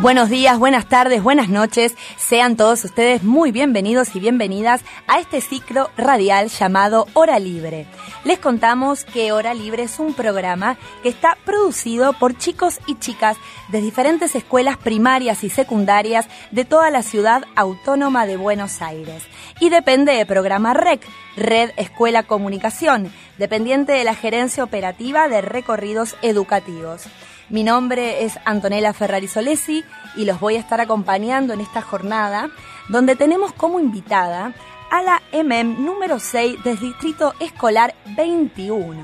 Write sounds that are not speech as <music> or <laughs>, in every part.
Buenos días, buenas tardes, buenas noches. Sean todos ustedes muy bienvenidos y bienvenidas a este ciclo radial llamado Hora Libre. Les contamos que Hora Libre es un programa que está producido por chicos y chicas de diferentes escuelas primarias y secundarias de toda la ciudad autónoma de Buenos Aires. Y depende del programa REC, Red Escuela Comunicación, dependiente de la gerencia operativa de recorridos educativos. Mi nombre es Antonella Ferrari Solesi y los voy a estar acompañando en esta jornada donde tenemos como invitada a la MM número 6 del Distrito Escolar 21.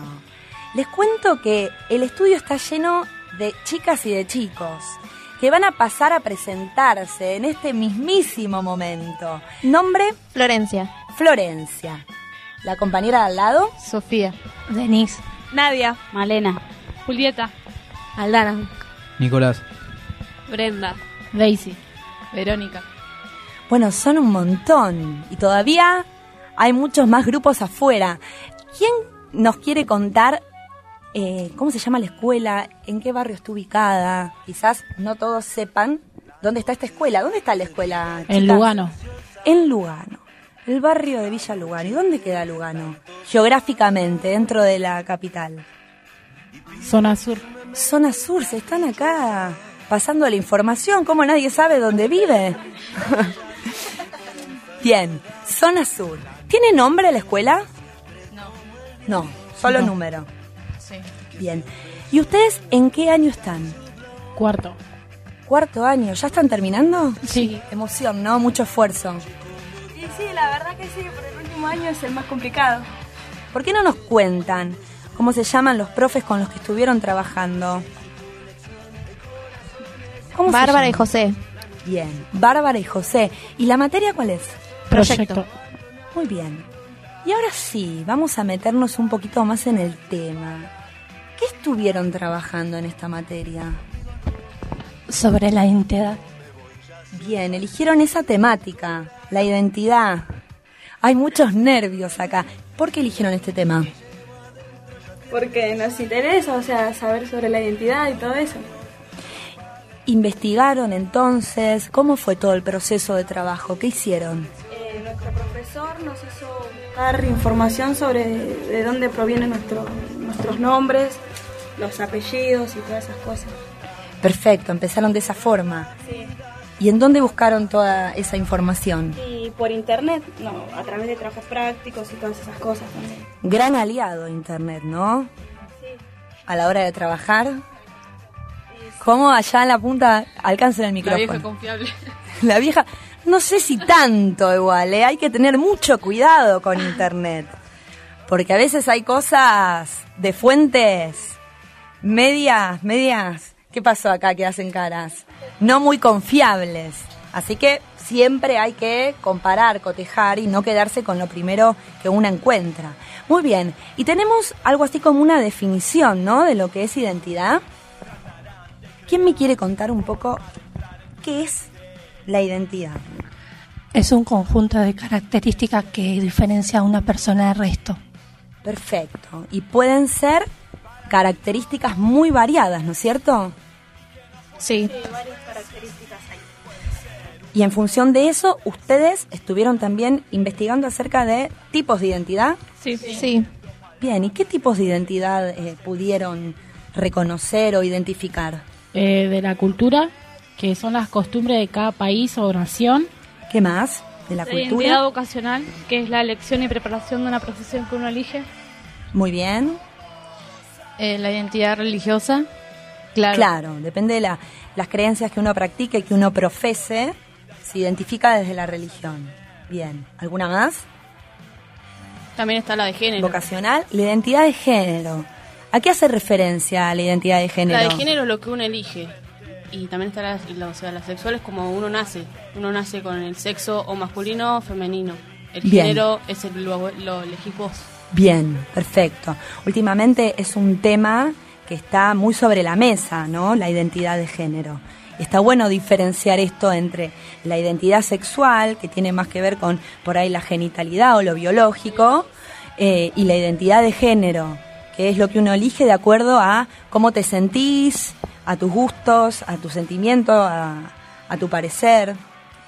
Les cuento que el estudio está lleno de chicas y de chicos que van a pasar a presentarse en este mismísimo momento. Nombre Florencia. Florencia. La compañera de al lado Sofía. Denise. Nadia. Malena. Julieta. Aldana. Nicolás. Brenda. Daisy. Verónica. Bueno, son un montón y todavía hay muchos más grupos afuera. ¿Quién nos quiere contar eh, cómo se llama la escuela? ¿En qué barrio está ubicada? Quizás no todos sepan dónde está esta escuela. ¿Dónde está la escuela? En? Lugano. En Lugano. El barrio de Villa Lugano. ¿Y dónde queda Lugano? Geográficamente, dentro de la capital. Zona Sur. Zona Sur, se están acá pasando la información. ¿Cómo nadie sabe dónde vive? <laughs> Bien, Zona Sur. ¿Tiene nombre la escuela? No. No, solo No. número. Sí. Bien. ¿Y ustedes en qué año están? Cuarto. ¿Cuarto año? ¿Ya están terminando? Sí. Emoción, ¿no? Mucho esfuerzo. Y sí, la verdad que sí, pero el último año es el más complicado. ¿Por qué no nos cuentan cómo se llaman los profes con los que estuvieron trabajando? ¿Cómo se Bárbara y? José. Bien, Bárbara y José. ¿Y la materia cuál es? Proyecto. Muy bien. Y ahora sí, vamos a meternos un poquito más en el tema. ¿Qué estuvieron trabajando en esta materia? Sobre la identidad. Bien, eligieron esa temática, la identidad. Hay muchos nervios acá. ¿Por qué eligieron este tema? Porque nos interesa, o sea, saber sobre la identidad y todo eso. ¿Investigaron entonces? ¿Cómo fue todo el proceso de trabajo? ¿Qué hicieron? Eh, nuestro profesor nos hizo buscar información sobre de dónde provienen nuestro- nuestros nombres, los apellidos y todas esas cosas. Perfecto, empezaron de esa forma. Sí. ¿Y en dónde buscaron toda esa información? Y por internet, no, a través de trabajos prácticos y todas esas cosas también. Gran aliado Internet, ¿no? Sí. A la hora de trabajar. ¿Cómo allá en la punta alcanzan el micrófono? confiable. <laughs> La vieja, no sé si tanto igual, ¿eh? hay que tener mucho cuidado con Internet. Porque a veces hay cosas de fuentes medias, medias, ¿qué pasó acá que hacen caras? No muy confiables. Así que siempre hay que comparar, cotejar y no quedarse con lo primero que una encuentra. Muy bien, y tenemos algo así como una definición, ¿no? De lo que es identidad. ¿Quién me quiere contar un poco qué es la identidad? Es un conjunto de características que diferencia a una persona del resto. Perfecto. Y pueden ser características muy variadas, ¿no es cierto? Sí. Y en función de eso, ustedes estuvieron también investigando acerca de tipos de identidad. Sí, Sí. Bien, ¿y qué tipos de identidad eh, pudieron reconocer o identificar? Eh, de la cultura, que son las costumbres de cada país o nación. ¿Qué más? ¿De la, La cultura? identidad vocacional, que es la elección y preparación de una profesión que uno elige. Muy bien. Eh, la identidad religiosa. Claro. Claro, depende de la- las creencias que uno practique y que uno profese, se identifica desde la religión. Bien, ¿alguna más? También está la de género. Vocacional, la identidad de género. ¿A qué hace referencia la identidad de género? La de género es lo que uno elige. y también está la, la- o sea, la sexual es como uno nace. Uno nace con el sexo o masculino o femenino. El Bien. género es el, lo, lo elegís vos. Bien, perfecto. Últimamente es un tema que está muy sobre la mesa, ¿no? La identidad de género. Está bueno diferenciar esto entre la identidad sexual, que tiene más que ver con por ahí la genitalidad o lo biológico, eh, y la identidad de género, que es lo que uno elige de acuerdo a cómo te sentís, a tus gustos, a tu sentimiento, a, a tu parecer.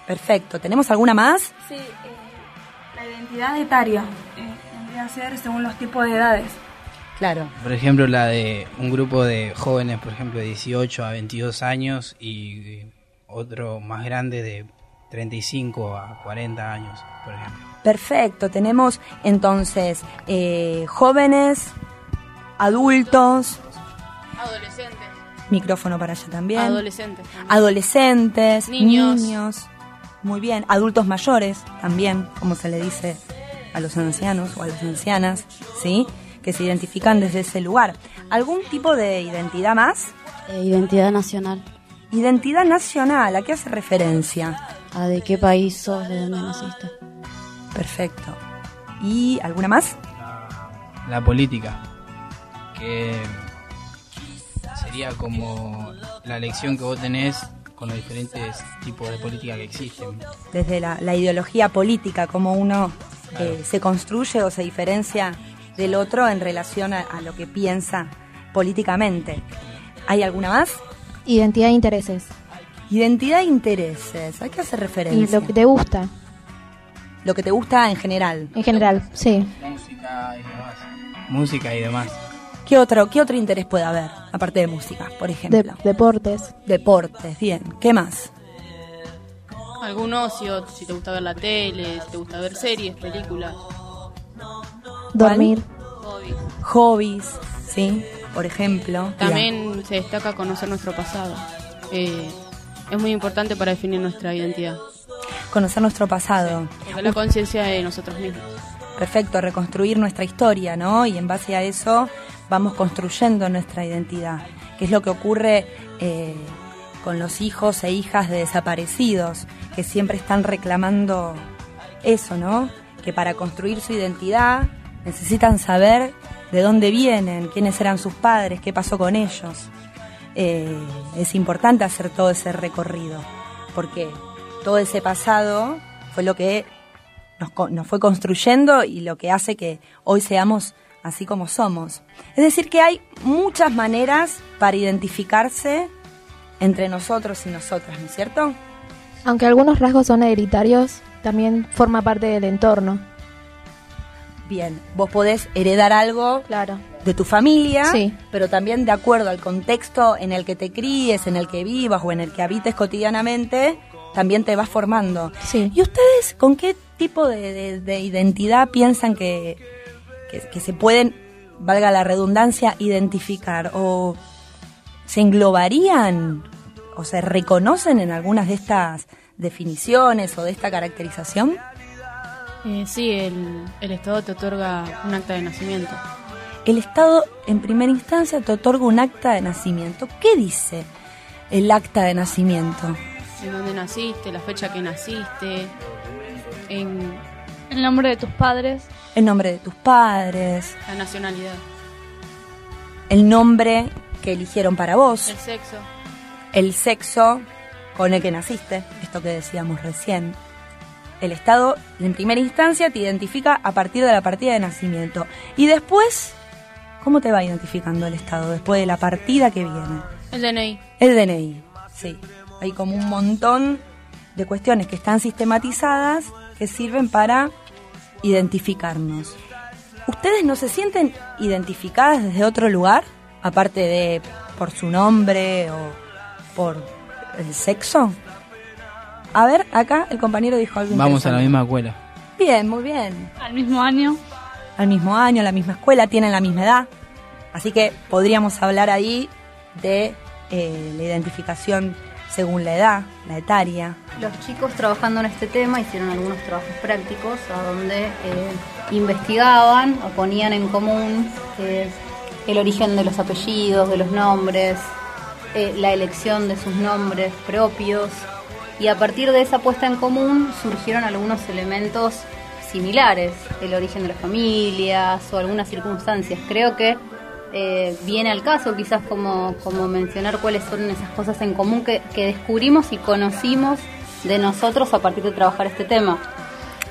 Perfecto. ¿Tenemos alguna más? Sí, eh, la identidad etaria eh, vendría a ser según los tipos de edades. Claro. Por ejemplo, la de un grupo de jóvenes, por ejemplo, de 18 a 22 años y otro más grande de 35 a 40 años, por ejemplo. Perfecto, tenemos entonces eh, jóvenes, adultos, Adolescentes. micrófono para allá también, Adolescentes. también. adolescentes, Niños. niños, muy bien, adultos mayores también, como se le dice a los ancianos o a las ancianas, ¿sí? Que se identifican desde ese lugar. ¿Algún tipo de identidad más? Eh, identidad nacional. Identidad nacional, ¿a qué hace referencia? ¿A de qué país sos? ¿De dónde naciste? Perfecto. ¿Y alguna más? La política, que sería como la elección que vos tenés con los diferentes tipos de política que existen. desde la, la ideología política, cómo uno eh, se construye o se diferencia del otro en relación a, a lo que piensa políticamente. ¿Hay alguna más? Identidad e intereses. Identidad e intereses. ¿A qué hace Y referencia? lo que te gusta, Lo que te gusta en general. en general, sí. Música y demás. Música y demás. ¿Qué otro, qué otro interés puede haber, aparte de música, por De- ejemplo? deportes. Deportes, bien. ¿Qué más? Algún ocio, si te gusta ver la tele, si te gusta ver series, películas, Dormir. hobbies. Hobbies, ¿sí? Por ejemplo. También se destaca conocer nuestro pasado. Eh, es muy importante para definir nuestra identidad. Conocer nuestro pasado. Porque la conciencia de nosotros mismos. Perfecto, reconstruir nuestra historia, ¿no? Y en base a eso vamos construyendo nuestra identidad, que es lo que ocurre eh, con los hijos e hijas de desaparecidos, que siempre están reclamando eso, ¿no? Que para construir su identidad necesitan saber de dónde vienen, quiénes eran sus padres, qué pasó con ellos. Eh, es importante hacer todo ese recorrido, porque todo ese pasado fue lo que nos, nos fue construyendo y lo que hace que hoy seamos así como somos. Es decir, que hay muchas maneras para identificarse entre nosotros y nosotras, ¿no es cierto? Aunque algunos rasgos son hereditarios, también forma parte del entorno. Bien, vos podés heredar algo Claro. de tu familia, Sí. pero también de acuerdo al contexto en el que te críes, en el que vivas o en el que habites cotidianamente, también te vas formando. Sí. ¿Y ustedes con qué tipo de, de- de identidad piensan que, que, que se pueden, valga la redundancia, identificar? ¿O se englobarían o se reconocen en algunas de estas definiciones o de esta caracterización? Eh, sí, el, el Estado te otorga un acta de nacimiento. El Estado en primera instancia te otorga un acta de nacimiento. ¿Qué dice el acta de nacimiento? En dónde naciste, la fecha que naciste, en El nombre de tus padres. El nombre de tus padres, la nacionalidad, el nombre que eligieron para vos, el sexo. el sexo con el que naciste, esto que decíamos recién. El Estado, en primera instancia, te identifica a partir de la partida de nacimiento. Y después, ¿cómo te va identificando el Estado después de la partida que viene? El DNI. El DNI, sí. Hay como un montón de cuestiones que están sistematizadas que sirven para identificarnos. ¿Ustedes no se sienten identificadas desde otro lugar? Aparte de por su nombre o por el sexo. A ver, acá el compañero dijo algo Vamos a la misma escuela. Bien, muy bien. Al mismo año. Al mismo año, la misma escuela, tienen la misma edad. Así que podríamos hablar ahí de eh, la identificación según la edad, la etaria. Los chicos trabajando en este tema hicieron algunos trabajos prácticos a donde eh, investigaban o ponían en común eh, el origen de los apellidos, de los nombres, eh, la elección de sus nombres propios y a partir de esa puesta en común surgieron algunos elementos similares, el origen de las familias o algunas circunstancias. Creo que eh, viene al caso quizás como, como mencionar cuáles son esas cosas en común que, que descubrimos y conocimos de nosotros a partir de trabajar este tema.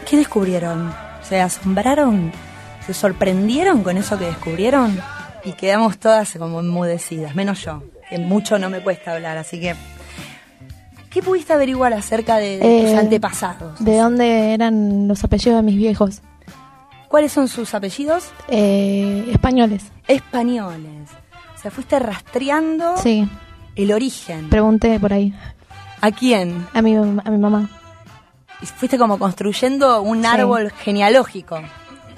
¿Qué descubrieron? ¿Se asombraron? ¿Se sorprendieron con eso que descubrieron? Y quedamos todas como enmudecidas, menos yo, que mucho no me cuesta hablar, así que... ¿Qué pudiste averiguar acerca de, de tus Eh, antepasados? ¿De dónde eran los apellidos de mis viejos? ¿Cuáles son sus apellidos? Eh, españoles. Españoles. O sea, fuiste rastreando Sí, el origen. pregunté por ahí. ¿A quién? A mi, a mi mamá. Y fuiste como construyendo un Sí. árbol genealógico.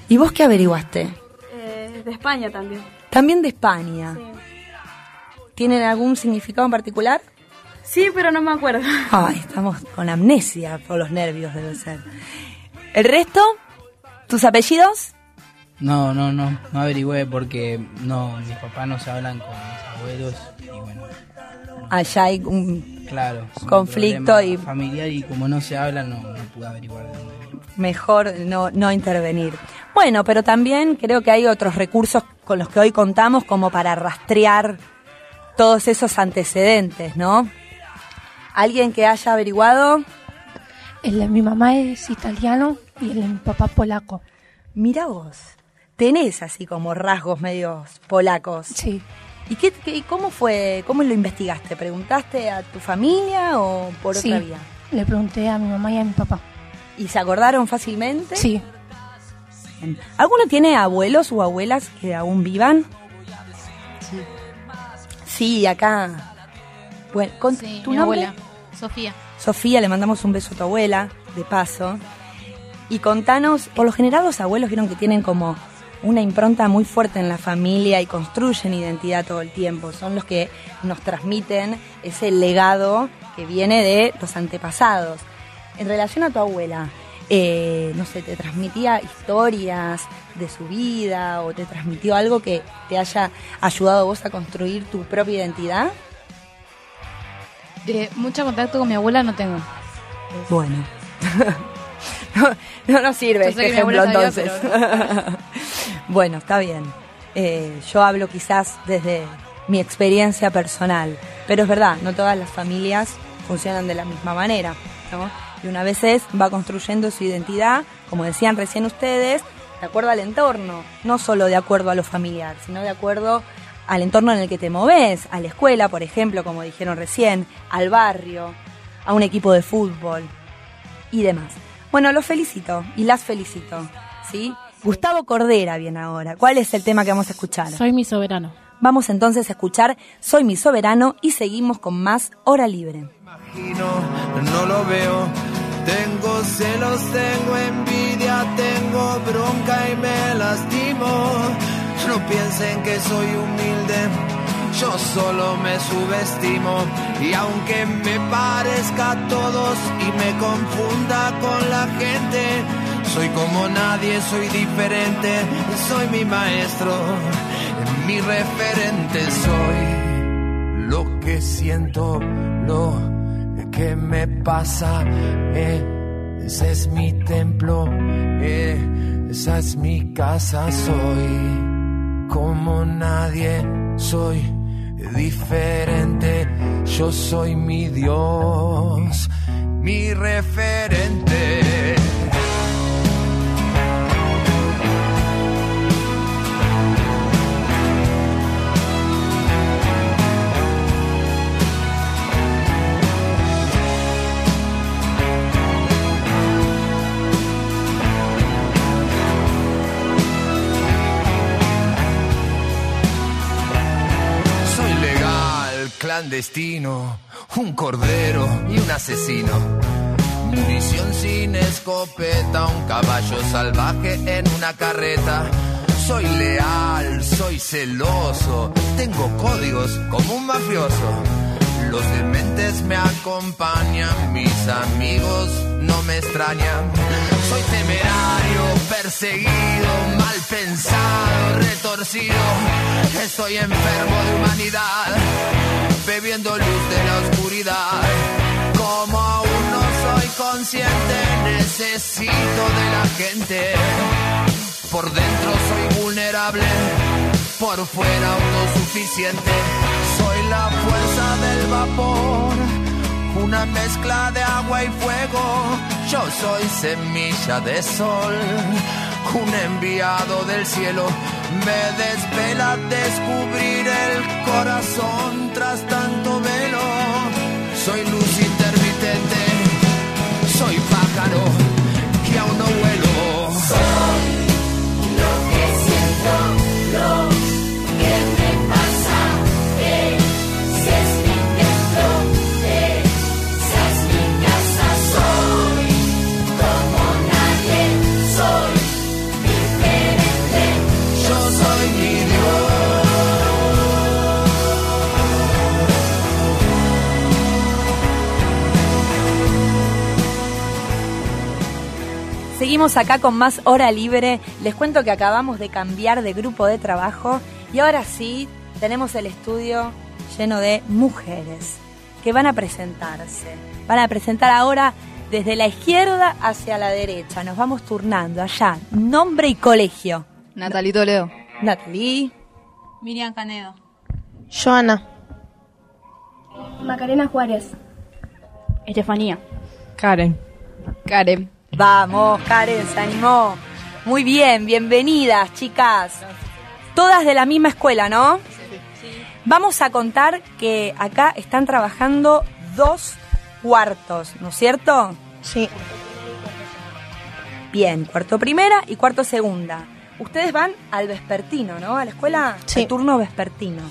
¿Y vos qué averiguaste? Eh, de España también. También de España. ¿Tienen algún significado en particular? Sí, pero no me acuerdo. Ay, estamos con amnesia por los nervios, debe ser. ¿El resto? ¿Tus apellidos? No, no, no, no averigüé porque no, mis papás no se hablan con mis abuelos y bueno, Allá hay un claro, Conflicto y- familiar y como no se hablan no, no pude averiguar de dónde. mejor no, no intervenir. Bueno, pero también creo que hay otros recursos con los que hoy contamos como para rastrear todos esos antecedentes, ¿no? ¿Alguien que haya averiguado? El de mi mamá es italiano y el de mi papá polaco. Mira vos, tenés así como rasgos medios polacos. Sí. ¿Y qué, cómo fue, cómo lo investigaste? ¿Preguntaste a tu familia o por Sí. otra vía? Le pregunté a mi mamá y a mi papá. ¿Y se acordaron fácilmente? Sí. ¿Alguno tiene abuelos o abuelas que aún vivan? Sí. Sí, acá. Bueno, con Sí, tu mi nombre? abuela, Sofía. Sofía, le mandamos un beso a tu abuela, de paso. Y contanos, por lo general los abuelos vieron que tienen como una impronta muy fuerte en la familia y construyen identidad todo el tiempo. Son los que nos transmiten ese legado que viene de los antepasados. En relación a tu abuela, eh, no sé, ¿te transmitía historias de su vida o te transmitió algo que te haya ayudado vos a construir tu propia identidad? Eh, mucho contacto con mi abuela no tengo. Bueno. <laughs> no, no nos sirve este ejemplo entonces. <laughs> bueno, está bien. Eh, yo hablo quizás desde mi experiencia personal, pero es verdad, no todas las familias funcionan de la misma manera, ¿no? Y una vez es, va construyendo su identidad, como decían recién ustedes, de acuerdo al entorno, no solo de acuerdo a lo familiar, sino de acuerdo al entorno en el que te moves, a la escuela, por ejemplo, como dijeron recién, al barrio, a un equipo de fútbol y demás. Bueno, los felicito y las felicito, ¿sí? Gustavo Cordera viene ahora. ¿Cuál es el tema que vamos a escuchar? Soy mi soberano. Vamos entonces a escuchar Soy mi soberano y seguimos con más Hora Libre. no lo veo. Tengo celos, tengo envidia, tengo bronca y me lastimo. No piensen que soy humilde, yo solo me subestimo. Y aunque me parezca a todos y me confunda con la gente, soy como nadie, soy diferente, soy mi maestro, mi referente soy. Lo que siento, lo que me pasa, ese es mi templo, esa es mi casa, soy como nadie, soy diferente, yo soy mi Dios, mi referente. Un cordero y un asesino. Munición sin escopeta, un caballo salvaje en una carreta. Soy leal, soy celoso, tengo códigos como un mafioso. Los dementes me acompañan, mis amigos no me extrañan. Soy temerario, perseguido, mal pensado, retorcido. Estoy enfermo de humanidad, bebiendo luz de la oscuridad. Como aún no soy consciente, necesito de la gente. Por dentro soy vulnerable, por fuera autosuficiente. Soy la fuerza del vapor, una mezcla de agua y fuego. Yo soy semilla de sol, un enviado del cielo. Me desvela descubrir el corazón tras tanto velo. Soy luz intermitente, soy pájaro Seguimos acá con más hora libre. Les cuento que acabamos de cambiar de grupo de trabajo y ahora sí tenemos el estudio lleno de mujeres que van a presentarse. Van a presentar ahora desde la izquierda hacia la derecha. Nos vamos turnando allá. Nombre y colegio. Natalí Toledo. Natalí. Miriam Canedo. Joana. Macarena Juárez. Estefanía. Karen. Karen. Vamos, Karen, se animó. Muy bien, bienvenidas, chicas. Todas de la misma escuela, ¿no? Vamos a contar que acá están trabajando dos cuartos, ¿no es cierto? Sí. Bien, cuarto primera y cuarto segunda. Ustedes van al vespertino, ¿no? A la escuela, Sí. al turno vespertino.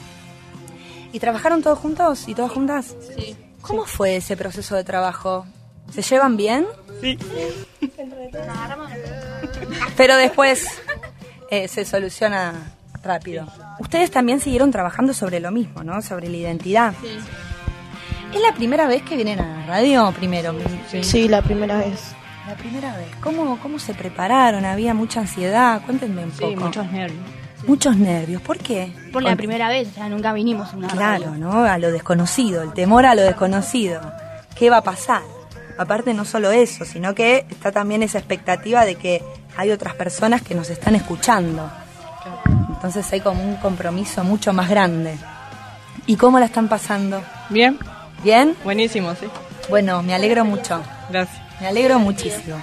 ¿Y trabajaron todos juntos y todas juntas? Sí. ¿Cómo fue ese proceso de trabajo? ¿Se llevan bien? Sí. Pero después eh, se soluciona rápido. Ustedes también siguieron trabajando sobre lo mismo, ¿no? Sobre la identidad. Sí. ¿Es la primera vez que vienen a la radio primero? Sí, la primera vez. La primera vez. ¿Cómo, ¿Cómo se prepararon? ¿Había mucha ansiedad? Cuéntenme un poco. Sí, muchos nervios. Muchos nervios. ¿Por qué? Por la primera vez, ya nunca vinimos a una Claro, radio. ¿no? A lo desconocido, el temor a lo desconocido. ¿Qué va a pasar? Aparte no solo eso, sino que está también esa expectativa de que hay otras personas que nos están escuchando. Entonces hay como un compromiso mucho más grande. ¿Y cómo la están pasando? Bien. ¿Bien? Buenísimo, sí. Bueno, me alegro mucho. Gracias. Me alegro muchísimo.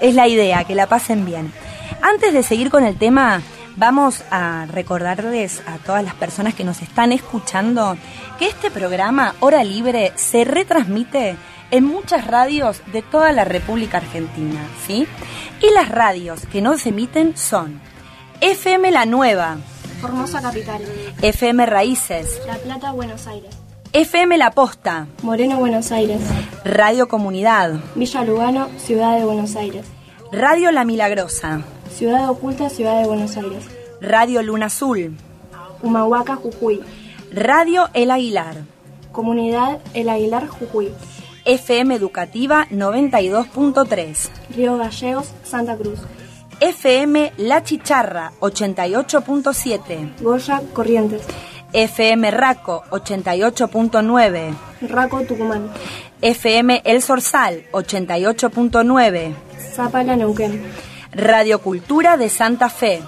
Es la idea, que la pasen bien. Antes de seguir con el tema, vamos a recordarles a todas las personas que nos están escuchando que este programa, Hora Libre, se retransmite en muchas radios de toda la República Argentina, ¿sí? Y las radios que nos emiten son FM La Nueva, Formosa Capital. FM Raíces, La Plata, Buenos Aires. FM La Posta, Moreno, Buenos Aires. Radio Comunidad, Villa Lugano, Ciudad de Buenos Aires. Radio La Milagrosa, Ciudad Oculta, Ciudad de Buenos Aires. Radio Luna Azul, Humahuaca, Jujuy. Radio El Aguilar, Comunidad El Aguilar, Jujuy. FM Educativa 92.3, Río Gallegos, Santa Cruz. FM La Chicharra 88.7, Goya, Corrientes. FM Raco 88.9, Raco, Tucumán. FM El Sorsal 88.9, Zapala, Neuquén. Radio Cultura de Santa Fe,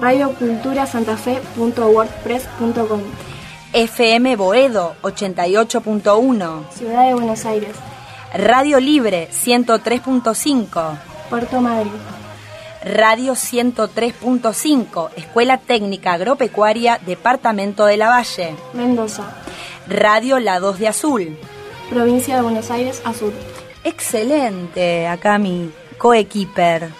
Radio Cultura Santa Fe.wordpress.com. FM Boedo 88.1, Ciudad de Buenos Aires. Radio Libre 103.5, Puerto Madrid. Radio 103.5, Escuela Técnica Agropecuaria, Departamento de la Valle. Mendoza. Radio La 2 de Azul. Provincia de Buenos Aires, Azul. Excelente, acá mi coequiper.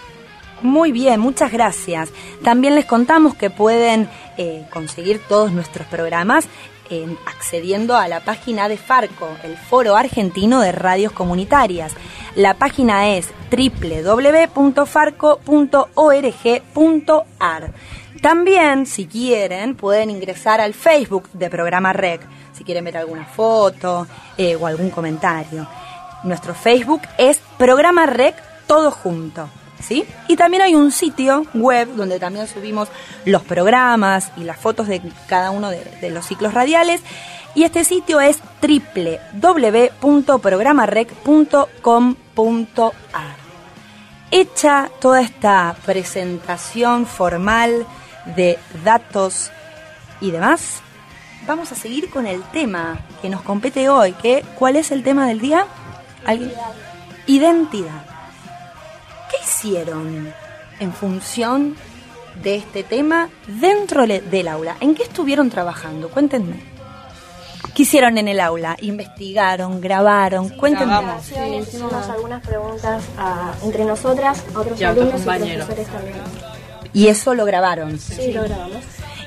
Muy bien, muchas gracias. También les contamos que pueden eh, conseguir todos nuestros programas eh, accediendo a la página de Farco, el Foro Argentino de Radios Comunitarias. La página es www.farco.org.ar. También, si quieren, pueden ingresar al Facebook de Programa REC. si quieren ver alguna foto eh, o algún comentario. Nuestro Facebook es Programa Rec Todo Junto. ¿Sí? Y también hay un sitio web donde también subimos los programas y las fotos de cada uno de, de los ciclos radiales. Y este sitio es www.programarec.com.ar. Hecha toda esta presentación formal de datos y demás, vamos a seguir con el tema que nos compete hoy, que ¿cuál es el tema del día? ¿Alguien? Identidad. ¿Qué hicieron en función de este tema dentro del aula? ¿En qué estuvieron trabajando? Cuéntenme. ¿Qué hicieron en el aula? ¿Investigaron? ¿Grabaron? Cuéntenme. Sí, hicimos algunas preguntas a- entre nosotras, a otros Y alumnos y compañeros. profesores también. Y eso lo grabaron. Sí, lo grabamos.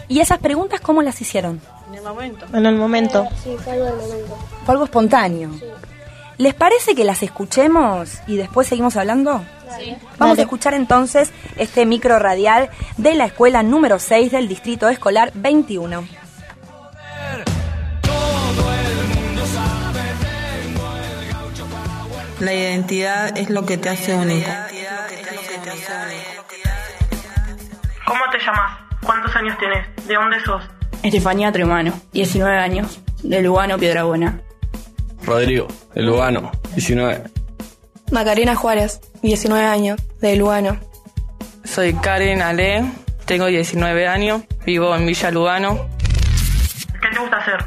¿Y esas preguntas cómo las hicieron? En el momento. En el momento. Sí, fue algo del momento. Fue algo espontáneo. ¿Les parece que las escuchemos y después seguimos hablando? Vamos Dale. a escuchar entonces este micro radial de la escuela número 6 del distrito escolar 21. La identidad es lo que te hace único. ¿Cómo te llamas? ¿Cuántos años tienes? ¿De dónde sos? Estefanía Tremano, 19 años, de Lugano, Piedrabuena. Rodrigo, Lugano, 19. Macarena Juárez, 19 años, de Lugano. Soy Karen Ale, tengo 19 años, vivo en Villa Lugano. ¿Qué te gusta hacer?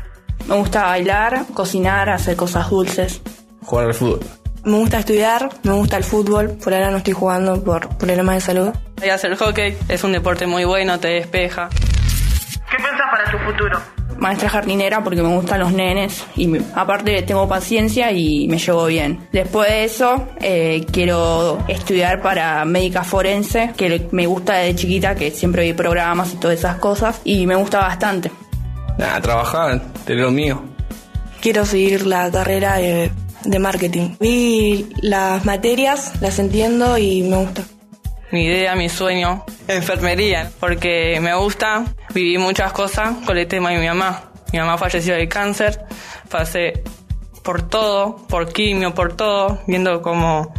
Me gusta bailar, cocinar, hacer cosas dulces. Jugar al fútbol. Me gusta estudiar, me gusta el fútbol, por ahora no estoy jugando por problemas de salud. Y hacer hockey es un deporte muy bueno, te despeja. ¿Qué pensás para tu futuro? Maestra jardinera porque me gustan los nenes y me- aparte tengo paciencia y me llevo bien. Después de eso eh, quiero estudiar para médica forense, que me gusta desde chiquita, que siempre vi programas y todas esas cosas y me gusta bastante. Nada, trabajar, tener lo mío. Quiero seguir la carrera de, de marketing. Vi las materias, las entiendo y me gusta. Mi idea, mi sueño, enfermería, porque me gusta, viví muchas cosas con el tema de mi mamá. Mi mamá falleció de cáncer, pasé por todo, por quimio, por todo, viendo cómo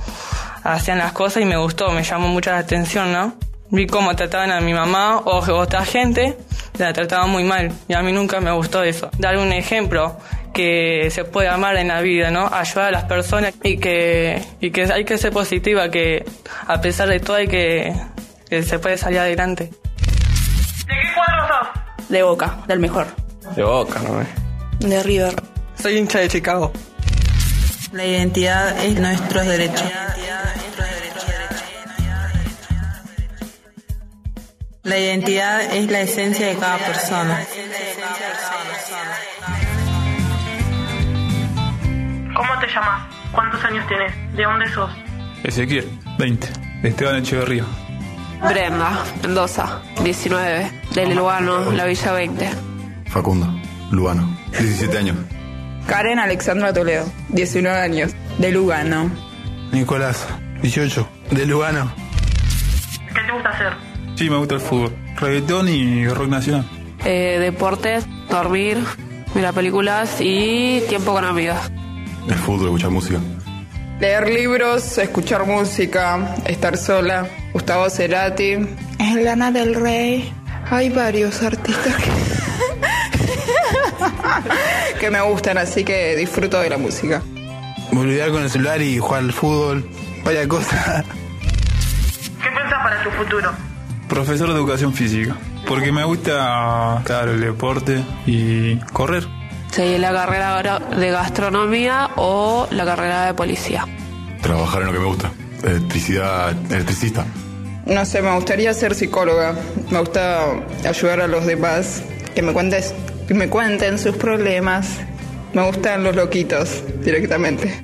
hacían las cosas y me gustó, me llamó mucho la atención, ¿no? Vi cómo trataban a mi mamá o otra gente, la trataban muy mal y a mí nunca me gustó eso. Dar un ejemplo que se puede amar en la vida, ¿no? Ayudar a las personas y que, y que hay que ser positiva, que a pesar de todo hay que, que se puede salir adelante. ¿De qué cuadro sos? De boca, del mejor. De boca, ¿no? De River. Soy hincha de Chicago. La identidad es nuestros derechos. La identidad es la esencia de cada persona. ¿Cómo te llamas? ¿Cuántos años tienes? ¿De dónde sos? Ezequiel, 20. Esteban Echeverría. Brenda, Mendoza, 19, del Lugano, la Villa 20. Facundo, Lugano, 17 años. Karen Alexandra Toledo, 19 años, de Lugano. Nicolás, 18. De Lugano. ¿Qué te gusta hacer? Sí, me gusta el fútbol. Reggaetón y rock nacional. Eh, deportes, dormir, mirar películas y tiempo con amigas. El fútbol, escuchar música. Leer libros, escuchar música, estar sola. Gustavo Cerati. Lana del Rey. Hay varios artistas que, <laughs> que me gustan, así que disfruto de la música. Olvidar con el celular y jugar al fútbol. Vaya cosa. ¿Qué pensás para tu futuro? Profesor de educación física. Porque me gusta, claro, el deporte y correr. Seguir la carrera de gastronomía o la carrera de policía. Trabajar en lo que me gusta. Electricidad, electricista. No sé, me gustaría ser psicóloga. Me gusta ayudar a los demás, que me cuentes, que me cuenten sus problemas. Me gustan los loquitos directamente.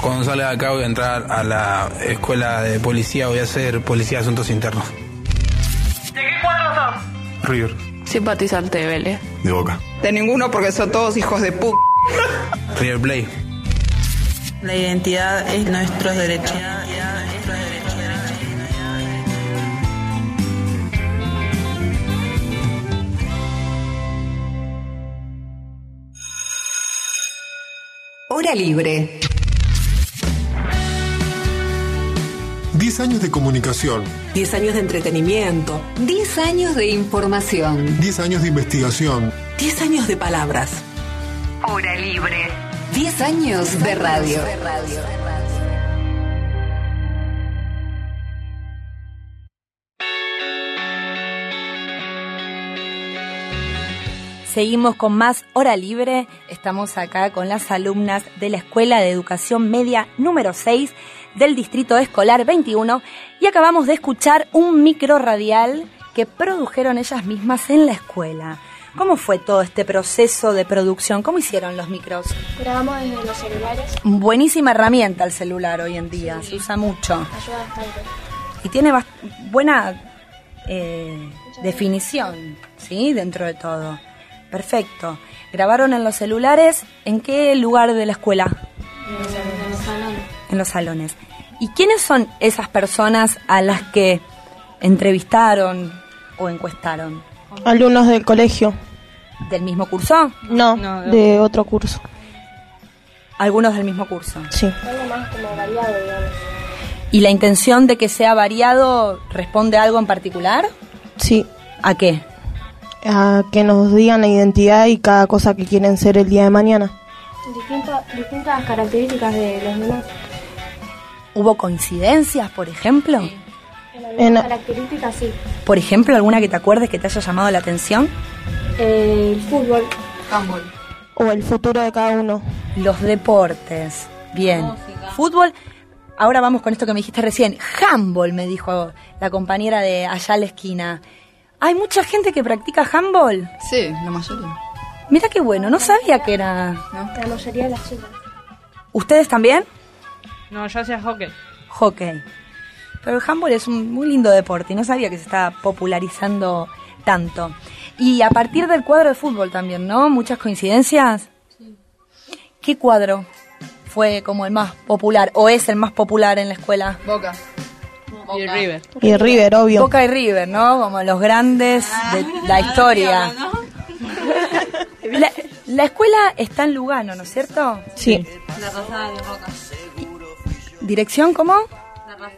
Cuando salga de acá voy a entrar a la escuela de policía, voy a ser policía de asuntos internos. ¿De qué cuadro sos? River. Simpatizante de Vélez. De boca. De ninguno porque son todos hijos de pu. River Play. La identidad es nuestros derechos. Hora Libre. 10 años de comunicación. 10 años de entretenimiento. 10 años de información. 10 años de investigación. 10 años de palabras. Hora Libre. 10 años de radio. Seguimos con más hora libre. Estamos acá con las alumnas de la Escuela de Educación Media número 6 del Distrito Escolar 21 y acabamos de escuchar un micro radial que produjeron ellas mismas en la escuela. ¿Cómo fue todo este proceso de producción? ¿Cómo hicieron los micros? Grabamos desde los celulares. Buenísima herramienta el celular hoy en día, se usa mucho. Ayuda bastante. Y tiene bast- buena eh, definición, ¿sí? Dentro de todo. Perfecto. ¿Grabaron en los celulares? ¿En qué lugar de la escuela? En los salones. ¿Y quiénes son esas personas a las que entrevistaron o encuestaron? Alumnos del colegio. ¿Del mismo curso? No, de otro curso. Algunos del mismo curso. Sí. Algo más como variado, digamos. ¿Y la intención de que sea variado responde a algo en particular? Sí. ¿A qué? A que nos digan la identidad y cada cosa que quieren ser el día de mañana. Distinta- distintas características de los demás. ¿Hubo coincidencias, por ejemplo? En algunas características sí. Por ejemplo, alguna que te acuerdes que te haya llamado la atención? Eh, el fútbol. O el futuro de cada uno. Los deportes. Bien. Fútbol. Ahora vamos con esto que me dijiste recién. Handball, me dijo la compañera de allá a la esquina. ¿Hay mucha gente que practica handball? Sí, la mayoría. Mira qué bueno, no sabía que era... La mayoría de las chicas. ¿Ustedes también? No, yo hacía hockey. Hockey. Pero el handball es un muy lindo deporte y no sabía que se estaba popularizando tanto. Y a partir del cuadro de fútbol también, ¿no? Muchas coincidencias. ¿Qué cuadro fue como el más popular o es el más popular en la escuela? Boca. Y River. Y River, obvio. Boca y River, ¿no? Como los grandes de la historia. <laughs> La, la escuela está en Lugano, ¿no es cierto? Sí. La Rosada de Roca. ¿Dirección cómo?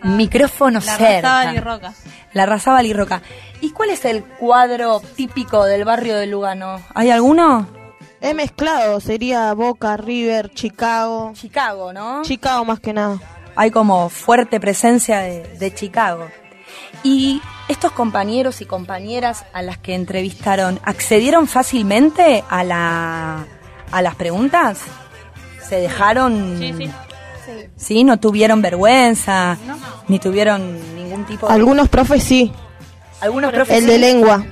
Micrófono La cerca. Y Roca. La Razábal y Roca. ¿Y cuál es el cuadro típico del barrio de Lugano? ¿Hay alguno? Es mezclado, sería Boca, River, Chicago. Chicago, ¿no? Chicago más que nada. Hay como fuerte presencia de, de Chicago. Y estos compañeros y compañeras a las que entrevistaron, ¿accedieron fácilmente a, la, a las preguntas? ¿Se dejaron? Sí, sí. ¿Sí? ¿No tuvieron vergüenza? ¿Ni tuvieron ningún tipo de...? Algunos profes sí. ¿Algunos profes? El de lengua.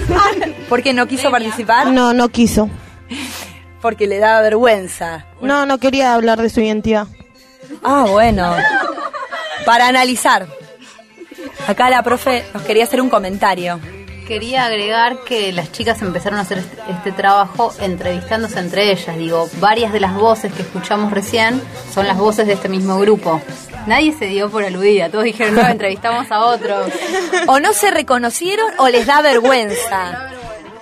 <laughs> ¿Por qué no quiso participar? No, no quiso. <laughs> Porque le daba vergüenza. No, no quería hablar de su identidad. Ah, bueno. Para analizar. Acá la profe nos quería hacer un comentario. Quería agregar que las chicas empezaron a hacer este, este trabajo entrevistándose entre ellas. Digo, varias de las voces que escuchamos recién son las voces de este mismo grupo. Nadie se dio por aludida, todos dijeron, no, entrevistamos a otros. O no se reconocieron o les da vergüenza.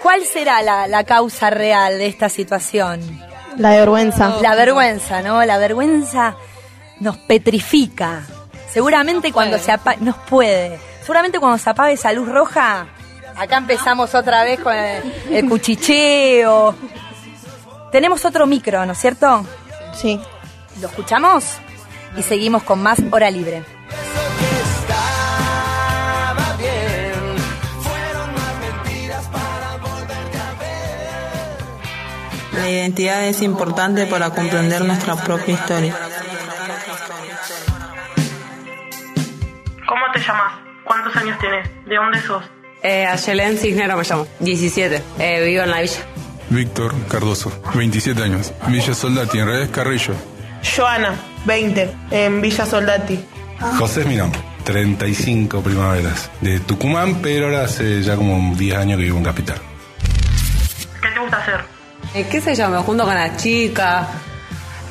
¿Cuál será la, la causa real de esta situación? La vergüenza. La vergüenza, ¿no? La vergüenza nos petrifica. Seguramente cuando se apague, nos puede. Seguramente cuando se apague esa luz roja, acá empezamos otra vez con el, el cuchicheo. Tenemos otro micro, ¿no es cierto? Sí. ¿Lo escuchamos? Y seguimos con más hora libre. Estaba bien. Fueron más mentiras para volverte a ver. La identidad es importante para comprender nuestra propia historia. ¿Cómo te llamas? ¿Cuántos años tienes? ¿De dónde sos? Eh, Ayelen Cisnero me llamo. 17. Eh, vivo en la villa. Víctor Cardoso, 27 años. Villa Soldati, en realidad es Carrillo. Joana, 20, en Villa Soldati. José Mirón, 35 primaveras. De Tucumán, pero ahora hace ya como 10 años que vivo en Capital. ¿Qué te gusta hacer? Eh, ¿Qué sé yo? Me junto con las chicas.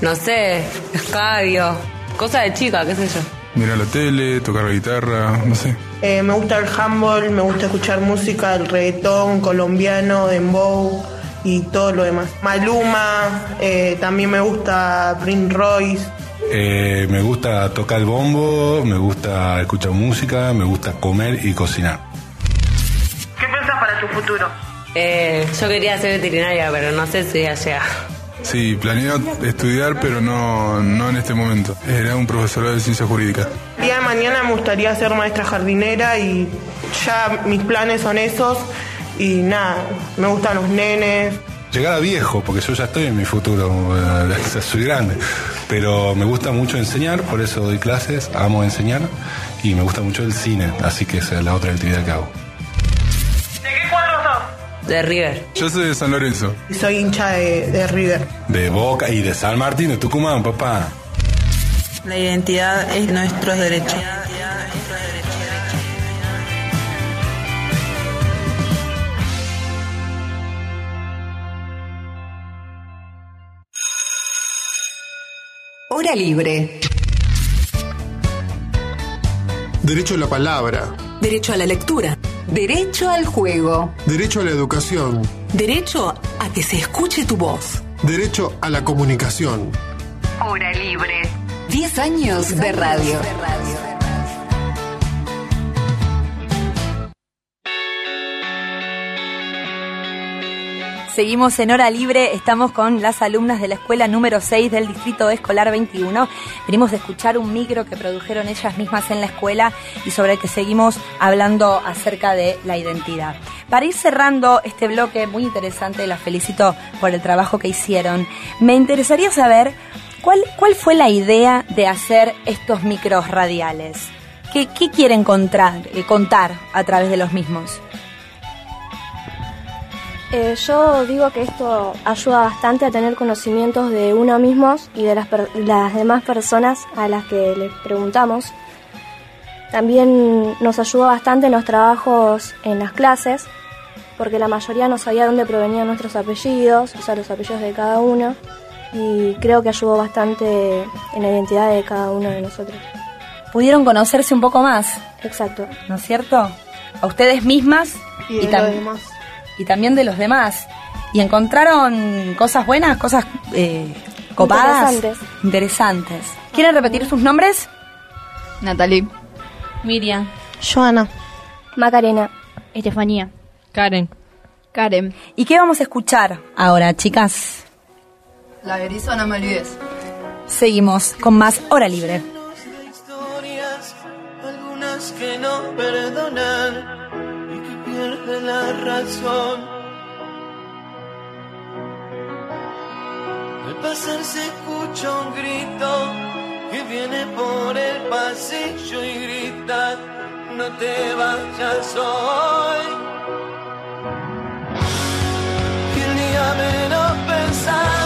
No sé, escabio. Cosa de chica, qué sé yo. Mira la tele, tocar la guitarra, no sé. Eh, me gusta el handball, me gusta escuchar música, el reggaetón colombiano, dembow, y todo lo demás. Maluma, eh, también me gusta Prince Royce. Eh, me gusta tocar el bombo, me gusta escuchar música, me gusta comer y cocinar. ¿Qué pensás para tu futuro? Eh, yo quería ser veterinaria, pero no sé si ya llega. Sí, planeo estudiar, pero no, no en este momento. Era un profesorado de ciencia jurídica. El día de mañana me gustaría ser maestra jardinera y ya mis planes son esos. Y nada, me gustan los nenes. Llegar a viejo, porque yo ya estoy en mi futuro, eh, <laughs> soy grande. Pero me gusta mucho enseñar, por eso doy clases, amo enseñar. Y me gusta mucho el cine, así que esa es la otra actividad que hago. De River. Yo soy de San Lorenzo. Y soy hincha de, de River. De Boca y de San Martín, de Tucumán, papá. La identidad es nuestros derechos. Hora libre. Derecho a la palabra. Derecho a la lectura. Derecho al juego. Derecho a la educación. Derecho a que se escuche tu voz. Derecho a la comunicación. Hora libre. 10 años de radio. Seguimos en hora libre, estamos con las alumnas de la escuela número 6 del Distrito Escolar 21. Venimos de escuchar un micro que produjeron ellas mismas en la escuela y sobre el que seguimos hablando acerca de la identidad. Para ir cerrando este bloque muy interesante, las felicito por el trabajo que hicieron, me interesaría saber cuál, cuál fue la idea de hacer estos micros radiales. ¿Qué, qué quieren contar, eh, contar a través de los mismos? Eh, yo digo que esto ayuda bastante a tener conocimientos de uno mismo y de las, per- las demás personas a las que les preguntamos. También nos ayuda bastante en los trabajos en las clases, porque la mayoría no sabía dónde provenían nuestros apellidos, o sea, los apellidos de cada uno, y creo que ayudó bastante en la identidad de cada uno de nosotros. Pudieron conocerse un poco más, Exacto. ¿no es cierto? A ustedes mismas Y de tam- los demás. Y también de los demás. ¿Y encontraron cosas buenas, cosas eh, copadas? Interesantes. Interesantes. ¿Quieren repetir sus nombres? Natalie. Miriam. Joana. Macarena. Estefanía. Karen. Karen. ¿Y qué vamos a escuchar ahora, chicas? La berizo no me olvides. Seguimos con más Hora Libre. historias, algunas que no perdonan pierden la razón. Al pasar se escucha un grito que viene por el pasillo y grita, no te vayas hoy. Y el día menos pensado,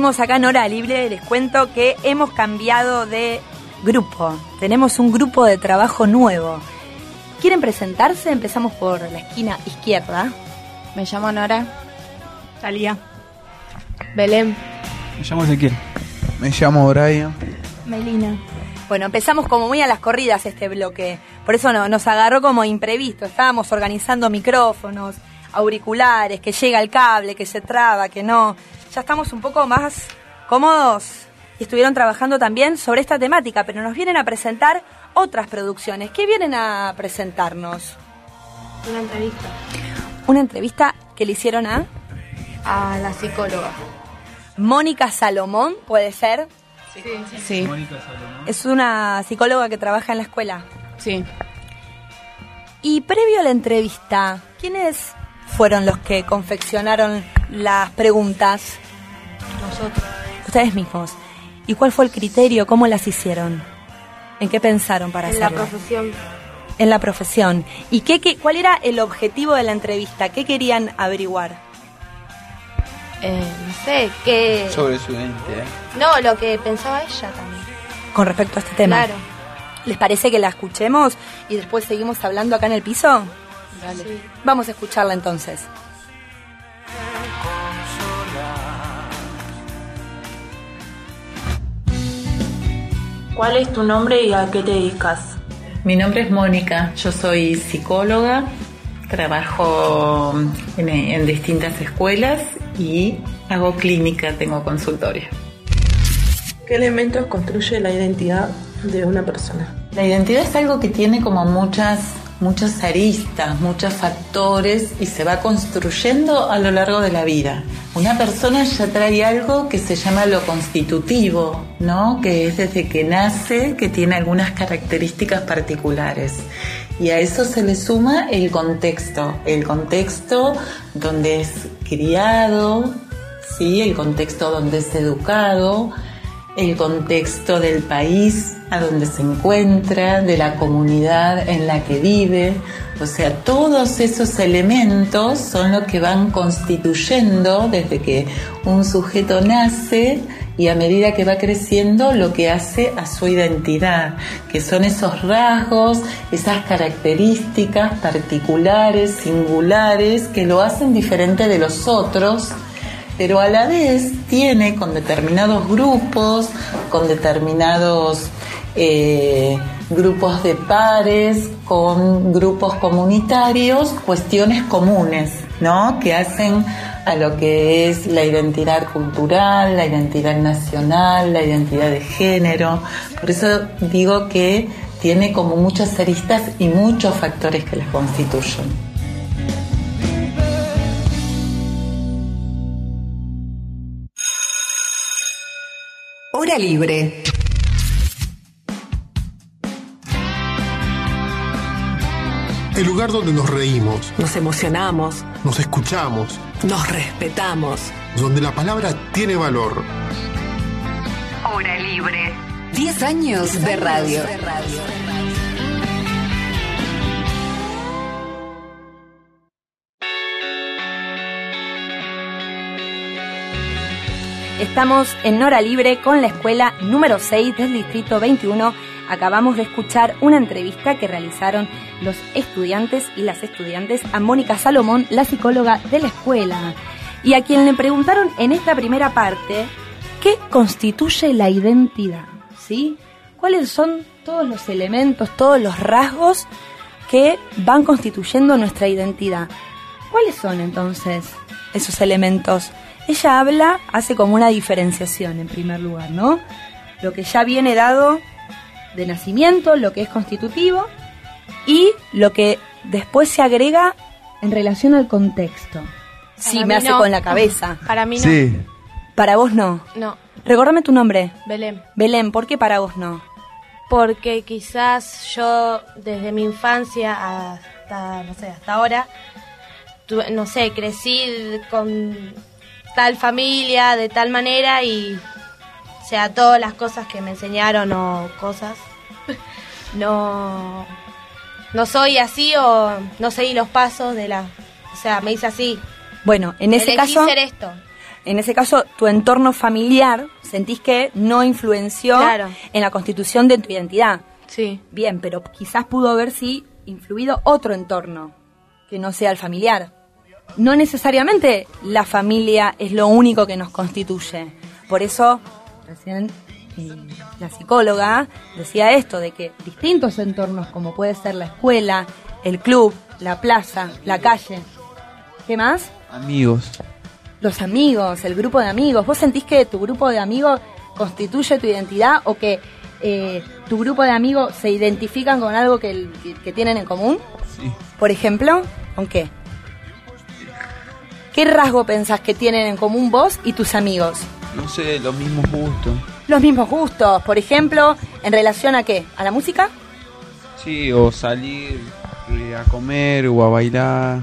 Seguimos acá en Hora Libre. Les cuento que hemos cambiado de grupo. Tenemos un grupo de trabajo nuevo. ¿Quieren presentarse? Empezamos por la esquina izquierda. Me llamo Nora. Talía. Belén. Me llamo Ezequiel. Me llamo Brian. Melina. Bueno, empezamos como muy a las corridas este bloque, por eso no, nos agarró como imprevisto, estábamos organizando micrófonos, auriculares, que llega el cable, que se traba, que no, ya estamos un poco más cómodos y estuvieron trabajando también sobre esta temática, pero nos vienen a presentar otras producciones. ¿Qué vienen a presentarnos? Una entrevista. Una entrevista que le hicieron a A la psicóloga. Mónica Salomón, ¿puede ser? Sí. Sí. Es una psicóloga que trabaja en la escuela. Sí. Y previo a la entrevista, ¿quiénes fueron los que confeccionaron las preguntas? Nosotros. Ustedes mismos. ¿Y cuál fue el criterio? ¿Cómo las hicieron? ¿En qué pensaron para En la hacerlo? profesión. En la profesión. ¿Y qué, qué- cuál era el objetivo de la entrevista? ¿Qué querían averiguar? Eh, no sé, qué... Sobre su identidad. No, lo que pensaba ella también. Con respecto a este tema. Claro. ¿Les parece que la escuchemos y después seguimos hablando acá en el piso? Dale. Vamos a escucharla entonces. ¿Cuál es tu nombre y a qué te dedicas? Mi nombre es Mónica, yo soy psicóloga, trabajo en, en distintas escuelas y hago clínica, tengo consultorio. ¿Qué elementos construye la identidad de una persona? La identidad es algo que tiene como muchas, muchas aristas, muchos factores y se va construyendo a lo largo de la vida. Una persona ya trae algo que se llama lo constitutivo, ¿no? Que es desde que nace, que tiene algunas características particulares. Y a eso se le suma el contexto, el contexto donde es criado, ¿sí? el contexto donde es educado, el contexto del país a donde se encuentra, de la comunidad en la que vive. O sea, todos esos elementos son lo que van constituyendo desde que un sujeto nace y a medida que va creciendo lo que hace a su identidad, que son esos rasgos, esas características particulares, singulares, que lo hacen diferente de los otros pero a la vez tiene con determinados grupos, con determinados eh, grupos de pares, con grupos comunitarios, cuestiones comunes, ¿no? Que hacen a lo que es la identidad cultural, la identidad nacional, la identidad de género. Por eso digo que tiene como muchas aristas y muchos factores que las constituyen. Hora libre. El lugar donde nos reímos, Nos emocionamos, nos escuchamos, nos respetamos. donde la palabra tiene valor. Hora libre. 10 años de radio. Estamos en Hora Libre con la escuela número 6 del Distrito 21. Acabamos de escuchar una entrevista que realizaron los estudiantes y las estudiantes a Mónica Salomón, la psicóloga de la escuela, y a quien le preguntaron en esta primera parte qué constituye la identidad, ¿sí? ¿Cuáles son todos los elementos, todos los rasgos que van constituyendo nuestra identidad? ¿Cuáles son entonces esos elementos? Ella habla, hace como una diferenciación en primer lugar, ¿no? Lo que ya viene dado de nacimiento, lo que es constitutivo y lo que después se agrega en relación al contexto. Sí, me hace no. con la cabeza. <laughs> Para mí no. Para vos no. No. Recordame tu nombre. Belén. Belén, ¿por qué para vos no? Porque quizás yo desde mi infancia hasta, no sé, hasta ahora, no sé, crecí con tal familia, de tal manera y, o sea, todas las cosas que me enseñaron o cosas, no, no soy así o no seguí los pasos de la, o sea, me hice así. Bueno, en ese Elegí caso, ser esto. en ese caso, tu entorno familiar sentís que no influenció Claro. en la constitución de tu identidad. Sí. Bien, pero quizás pudo haber sí influido otro entorno que no sea el familiar. No necesariamente la familia es lo único que nos constituye. Por eso, recién la psicóloga, decía esto, de que distintos entornos, como puede ser la escuela, el club, la plaza, la calle, ¿qué más? Amigos. Los amigos, el grupo de amigos. ¿Vos sentís que tu grupo de amigos constituye tu identidad o que eh, tu grupo de amigos se identifican con algo que, que- que tienen en común? Sí. Por ejemplo, ¿con qué? ¿Qué rasgo pensás que tienen en común vos y tus amigos? No sé, los mismos gustos. Los mismos gustos, por ejemplo, en relación a qué? ¿A la música? Sí, o salir eh, a comer o a bailar.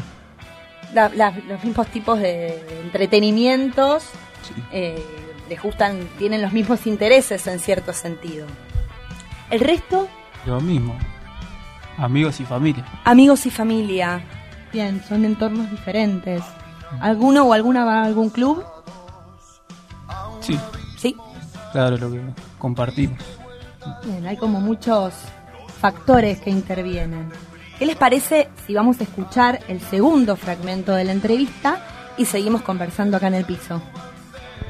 La- la- los mismos tipos de entretenimientos eh, les gustan, tienen los mismos intereses en cierto sentido. El resto, Lo mismo. Amigos y familia. amigos y familia. Bien, son entornos diferentes. ¿Alguno o alguna va a algún club? Sí. Sí. Claro, lo que compartimos. Bien, hay como muchos factores que intervienen. ¿Qué les parece si vamos a escuchar el segundo fragmento de la entrevista y seguimos conversando acá en el piso?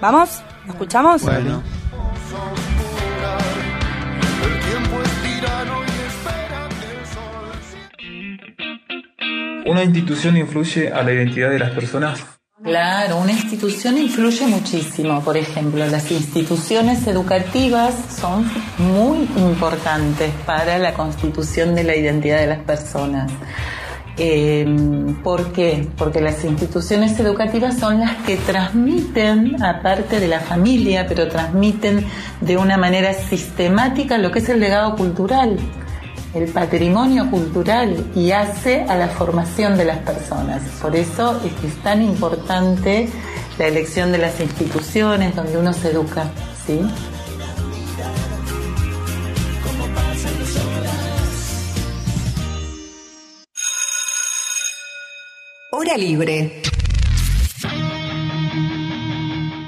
¿Vamos? ¿Lo escuchamos? Bueno. ¿Una institución influye a la identidad de las personas? Claro, una institución influye muchísimo. Por ejemplo, las instituciones educativas son muy importantes para la constitución de la identidad de las personas. Eh, ¿Por qué? Porque las instituciones educativas son las que transmiten, aparte de la familia, pero transmiten de una manera sistemática lo que es el legado cultural, el patrimonio cultural y hace a la formación de las personas. Por eso es que es tan importante la elección de las instituciones donde uno se educa, ¿sí? Hora libre.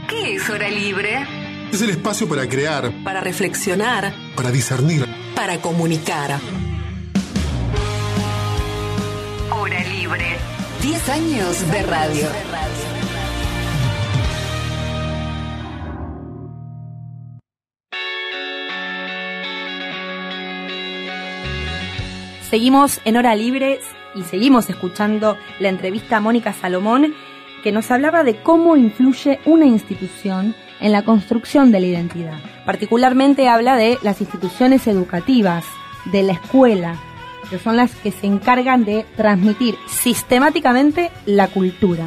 ¿Qué es hora libre? Es el espacio para crear, Para reflexionar, para discernir. para comunicar. Hora libre. 10 años de radio. Seguimos en Hora Libre y seguimos escuchando la entrevista a Mónica Salomón, que nos hablaba de cómo influye una institución en la construcción de la identidad. Particularmente habla de las instituciones educativas, de la escuela, que son las que se encargan de transmitir sistemáticamente la cultura.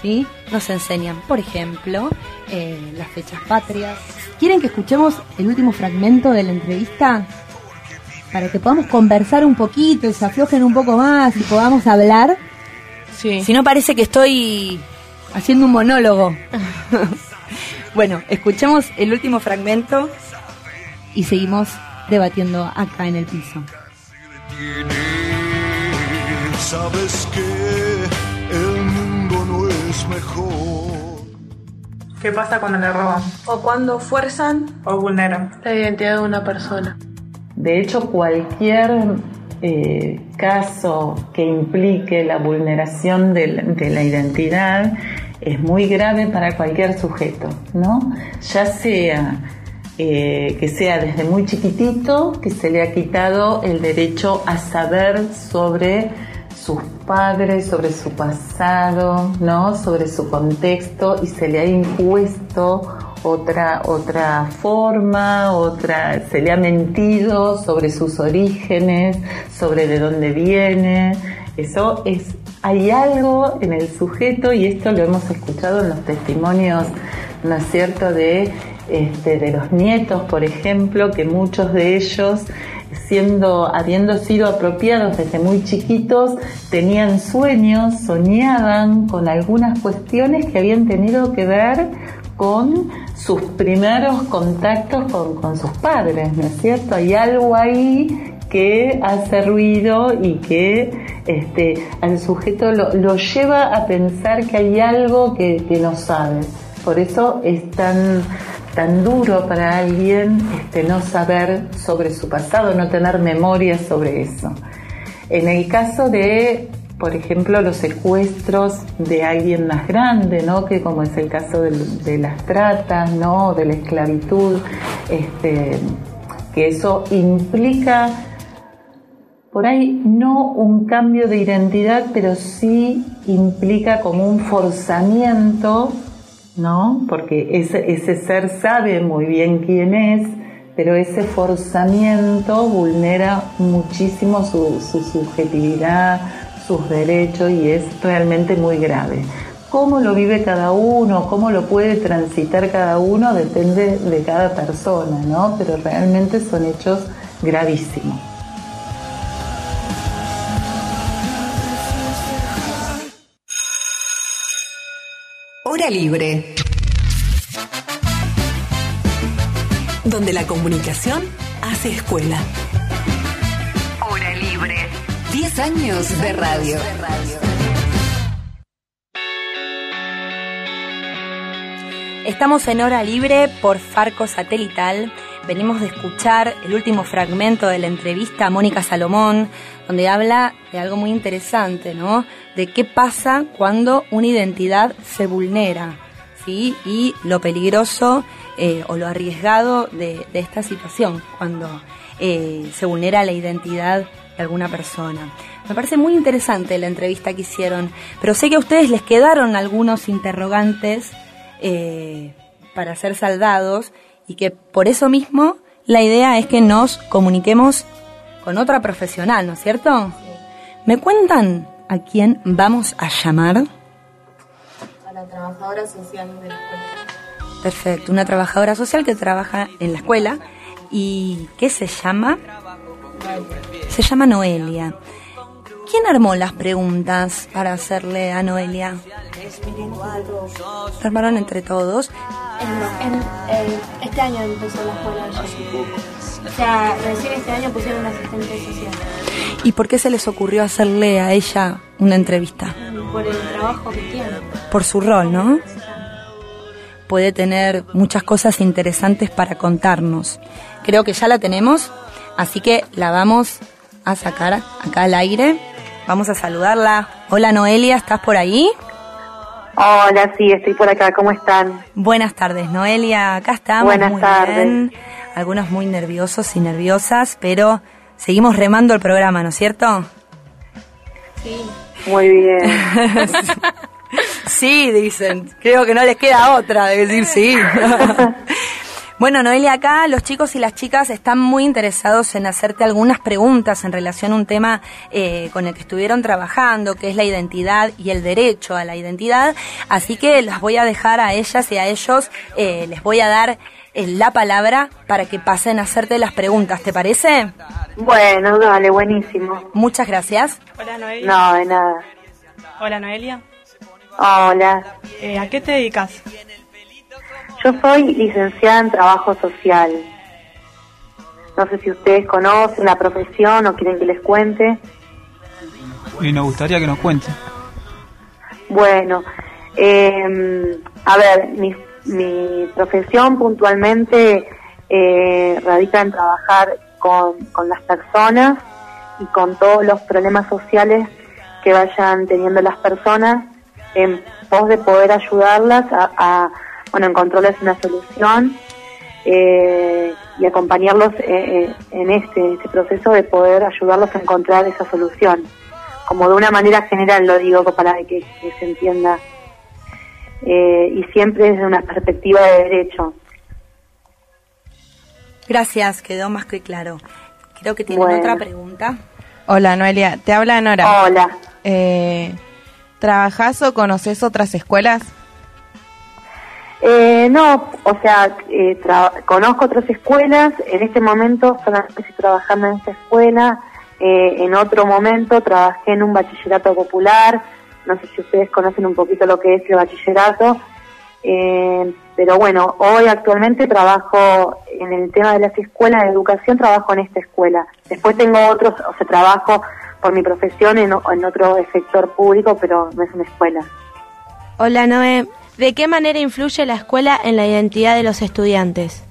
¿Sí? Nos enseñan, por ejemplo, eh, las fechas patrias. ¿Quieren que escuchemos el último fragmento de la entrevista? para que podamos conversar un poquito y se aflojen un poco más y podamos hablar. Si no parece que estoy haciendo un monólogo. <laughs> bueno, escuchemos el último fragmento y seguimos debatiendo acá en el piso. Sabes que el mundo no es mejor. ¿Qué pasa cuando le roban? O cuando fuerzan o vulneran la identidad de una persona. De hecho, cualquier eh, caso que implique la vulneración de la, de la identidad es muy grave para cualquier sujeto, ¿no? Ya sea eh, que sea desde muy chiquitito que se le ha quitado el derecho a saber sobre sus padres, sobre su pasado, ¿no? Sobre su contexto y se le ha impuesto otra, otra forma, otra, se le ha mentido sobre sus orígenes, sobre de dónde viene. Eso es, hay algo en el sujeto y esto lo hemos escuchado en los testimonios, ¿no es cierto?, de, este, de los nietos, por ejemplo, que muchos de ellos siendo, habiendo sido apropiados desde muy chiquitos, tenían sueños, soñaban con algunas cuestiones que habían tenido que ver con sus primeros contactos con, con sus padres, ¿no es cierto? Hay algo ahí que hace ruido y que este, al sujeto lo, lo lleva a pensar que hay algo que, que no sabe. Por eso es tan, tan duro para alguien este, no saber sobre su pasado, no tener memoria sobre eso. En el caso de, por ejemplo, los secuestros de alguien más grande, ¿no? que como es el caso de, de las tratas, ¿no? de la esclavitud, este, que eso implica por ahí no un cambio de identidad, pero sí implica como un forzamiento, ¿no? Porque ese, ser sabe muy bien quién es, pero ese forzamiento vulnera muchísimo su subjetividad, sus derechos y es realmente muy grave. Cómo lo vive cada uno, cómo lo puede transitar cada uno, depende de cada persona, ¿no? Pero realmente son hechos gravísimos. Hora libre. Donde la comunicación hace escuela. Hora libre. 10 años de radio. Estamos en hora libre por Farco Satelital. Venimos de escuchar el último fragmento de la entrevista a Mónica Salomón, donde habla de algo muy interesante, ¿no? De qué pasa cuando una identidad se vulnera, ¿sí? Y lo peligroso eh, o lo arriesgado de, esta situación, cuando eh, se vulnera la identidad de alguna persona. Me parece muy interesante la entrevista que hicieron, pero sé que a ustedes les quedaron algunos interrogantes eh, para ser saldados y que por eso mismo la idea es que nos comuniquemos con otra profesional, ¿no es cierto? ¿Me cuentan a quién vamos a llamar? A la trabajadora social de la escuela. Perfecto, una trabajadora social que trabaja en la escuela y ¿qué se llama? Se llama Noelia. ¿Quién armó las preguntas para hacerle a Noelia? Lo armaron entre todos. En, en- eh, este año empezó la escuela. O sea, recién este año pusieron un asistente social. ¿Y por qué se les ocurrió hacerle a ella una entrevista? Por el trabajo que tiene. Por su rol, ¿no? Puede tener muchas cosas interesantes para contarnos. Creo que ya la tenemos, así que la vamos a sacar acá al aire. Vamos a saludarla. Hola Noelia, ¿estás por ahí? Hola, sí, estoy por acá. ¿Cómo están? Buenas tardes, Noelia. Acá estamos. Buenas muy tardes. bien. Algunos muy nerviosos y nerviosas, pero seguimos remando el programa, ¿no es cierto? Sí. Muy bien. <laughs> sí, dicen. Creo que no les queda otra de decir sí. <laughs> Bueno, Noelia, acá los chicos y las chicas están muy interesados en hacerte algunas preguntas en relación a un tema eh, con el que estuvieron trabajando, que es la identidad y el derecho a la identidad. Así que las voy a dejar a ellas y a ellos, eh, les voy a dar eh, la palabra para que pasen a hacerte las preguntas. ¿Te parece? Bueno, dale, buenísimo. Muchas gracias. Hola Noelia. No, de nada. Hola Noelia. Hola. Eh, ¿A qué te dedicas? Yo soy licenciada en trabajo social. No sé si ustedes conocen la profesión o quieren que les cuente. Y nos gustaría que nos cuente. Bueno, eh, a ver, mi, mi profesión puntualmente eh, radica en trabajar con, con las personas y con todos los problemas sociales que vayan teniendo las personas en pos de poder ayudarlas a, a, bueno, encontrarles una solución eh, y acompañarlos eh, eh, en este, este proceso de poder ayudarlos a encontrar esa solución. Como de una manera general lo digo para que, que se entienda. Eh, y siempre desde una perspectiva de derecho. Gracias, quedó más que claro. Creo que tienen Bueno. otra pregunta. Hola Noelia, te habla Nora. Hola. Eh, ¿Trabajás o conoces otras escuelas? Eh, no, o sea, eh, conozco otras escuelas, en este momento solamente estoy trabajando en esta escuela, eh, en otro momento trabajé en un bachillerato popular, no sé si ustedes conocen un poquito lo que es el bachillerato, eh, pero bueno, hoy actualmente trabajo en el tema de las escuelas de educación, trabajo en esta escuela. Después tengo otros, o sea, trabajo por mi profesión en, en otro sector público, pero no es una escuela. Hola Noé, ¿de qué manera influye la escuela en la identidad de los estudiantes?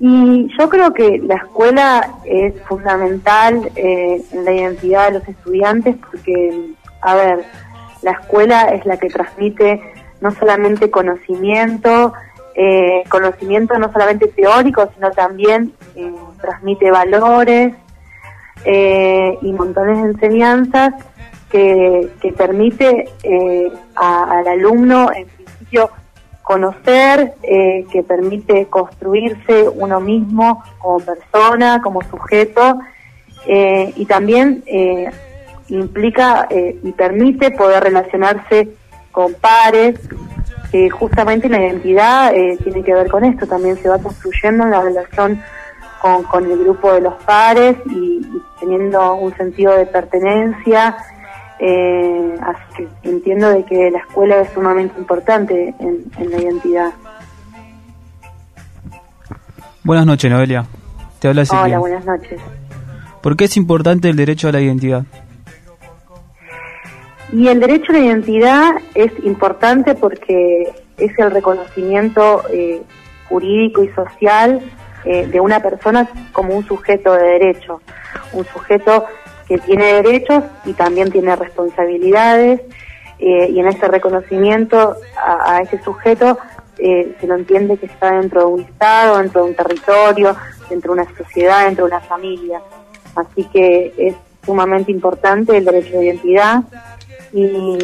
Y yo creo que la escuela es fundamental eh, en la identidad de los estudiantes porque, a ver, la escuela es la que transmite no solamente conocimiento, eh, conocimiento no solamente teórico, sino también eh, transmite valores eh, y montones de enseñanzas que, permite eh, al alumno, en principio, conocer, eh, que permite construirse uno mismo como persona, como sujeto, eh, y también implica y permite poder relacionarse con pares, que justamente la identidad tiene que ver con esto, también se va construyendo en la relación con, el grupo de los pares y teniendo un sentido de pertenencia. Eh, así que entiendo de que la escuela es sumamente importante en, en la identidad. Buenas noches, Noelia. Te habla Ezequiel. Hola, buenas noches. ¿Por qué es importante el derecho a la identidad? Y el derecho a la identidad es importante porque es el reconocimiento eh, jurídico y social eh, de una persona como un sujeto de derecho, un sujeto que tiene derechos y también tiene responsabilidades, eh, y en ese reconocimiento a, ese sujeto eh, se lo entiende que está dentro de un Estado, dentro de un territorio, dentro de una sociedad, dentro de una familia. Así que es sumamente importante el derecho de identidad y,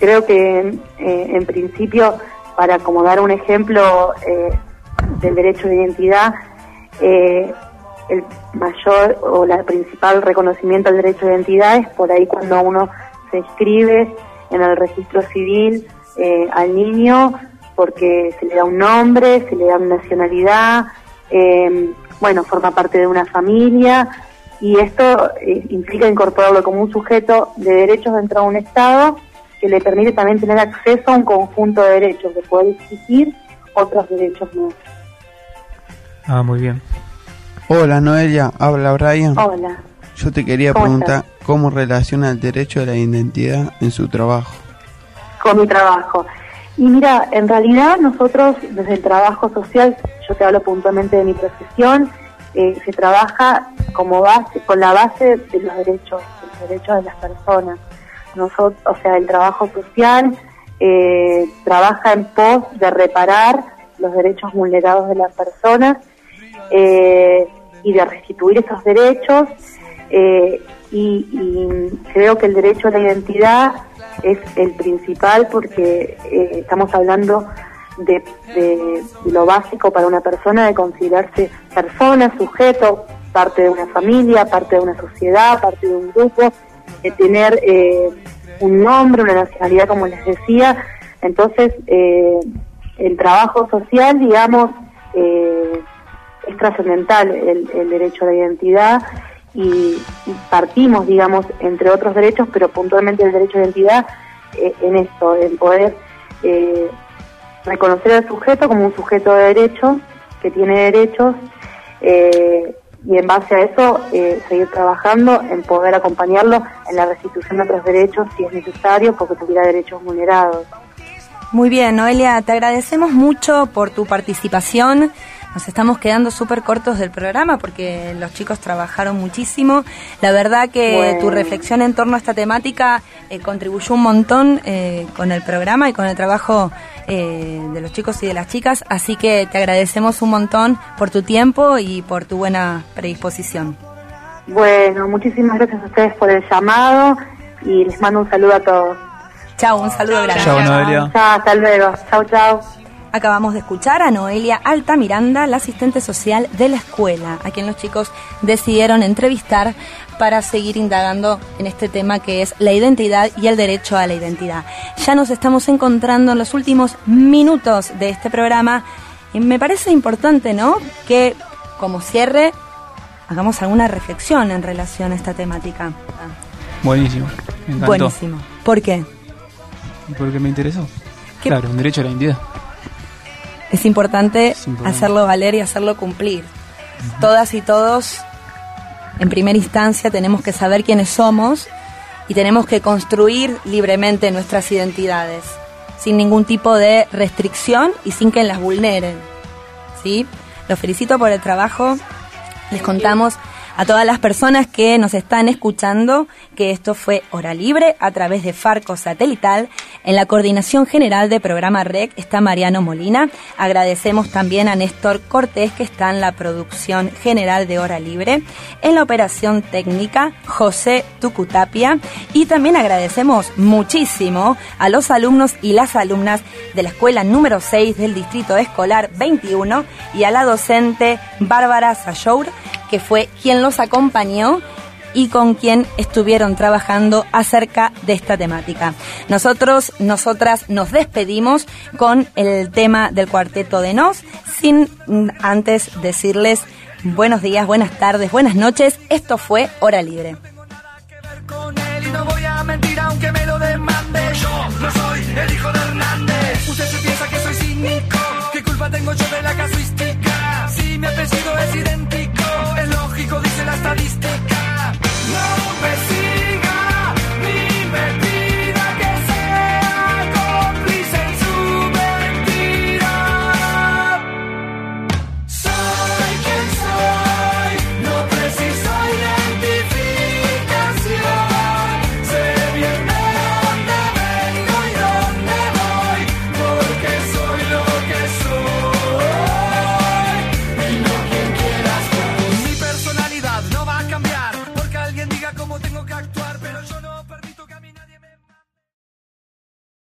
creo que eh, en principio, para como dar un ejemplo del derecho de identidad, el mayor o la principal reconocimiento del derecho de identidad es por ahí cuando uno se inscribe en el registro civil eh, al niño porque se le da un nombre, se le da una nacionalidad, eh, bueno, forma parte de una familia y esto eh, implica incorporarlo como un sujeto de derechos dentro de un Estado que le permite también tener acceso a un conjunto de derechos, de poder exigir otros derechos nuevos. Ah, muy bien. Hola Noelia, habla Brian. Hola. Yo te quería ¿Cómo preguntar cómo relaciona el derecho a la identidad en su trabajo. con mi trabajo. Y mira, en realidad nosotros desde el trabajo social, yo te hablo puntualmente de mi profesión, eh, se trabaja como base, con la base de los derechos, de los derechos de las personas. Nosotros, o sea, el trabajo social eh, trabaja en pos de reparar los derechos vulnerados de las personas eh, y de restituir esos derechos. eh, y, creo que el derecho a la identidad es el principal porque eh, estamos hablando de, lo básico para una persona, de considerarse persona, sujeto, parte de una familia, parte de una sociedad, parte de un grupo, de tener un nombre, una nacionalidad, como les decía. Entonces, el trabajo social, digamos, eh, trascendental el, el derecho a la identidad y, partimos, digamos, entre otros derechos, pero puntualmente el derecho a identidad eh, en esto, en poder eh, reconocer al sujeto como un sujeto de derechos, que tiene derechos, eh, y en base a eso seguir trabajando en poder acompañarlo en la restitución de otros derechos si es necesario, porque tuviera derechos vulnerados. Muy bien, Noelia, te agradecemos mucho por tu participación. Nos estamos quedando súper cortos del programa porque los chicos trabajaron muchísimo. La verdad que Bueno. tu reflexión en torno a esta temática eh, contribuyó un montón eh, con el programa y con el trabajo eh, de los chicos y de las chicas. Así que te agradecemos un montón por tu tiempo y por tu buena predisposición. Bueno, muchísimas gracias a ustedes por el llamado y les mando un saludo a todos. Chao, un saludo grande. Chao, Noelia. Chao, hasta luego. Chao, chao. Acabamos de escuchar a Noelia Alta Miranda, la asistente social de la escuela, a quien los chicos decidieron entrevistar para seguir indagando en este tema que es la identidad y el derecho a la identidad. Ya nos estamos encontrando en los últimos minutos de este programa y me parece importante, ¿no? Que como cierre hagamos alguna reflexión en relación a esta temática. Buenísimo. Me. Buenísimo. ¿Por qué? Porque me interesó. ¿Qué- Claro, un derecho a la identidad. Es importante, hacerlo valer y hacerlo cumplir. Todas y todos, en primera instancia, tenemos que saber quiénes somos y tenemos que construir libremente nuestras identidades, sin ningún tipo de restricción y sin que las vulneren. ¿Sí? Los felicito por el trabajo. Les contamos A todas las personas que nos están escuchando, que esto fue Hora Libre a través de Farco Satelital. En la coordinación general de programa REC está Mariano Molina. Agradecemos también a Néstor Cortés, que está en la producción general de Hora Libre. En la operación técnica, José Tucutapia. Y también agradecemos muchísimo a los alumnos y las alumnas de la escuela número 6 del Distrito Escolar 21 y a la docente Bárbara Sayour, que fue quien los acompañó y con quien estuvieron trabajando acerca de esta temática. Nosotros, nosotras nos despedimos con el tema del cuarteto de Nos, sin antes decirles buenos días, buenas tardes, buenas noches. Esto fue Hora Libre. No voy a mentir aunque me lo demande Yo no soy el hijo de Hernández Usted se piensa que soy cínico ¿Qué culpa tengo yo de la casuística? Si mi apellido es idéntico Es lógico, dice la estadística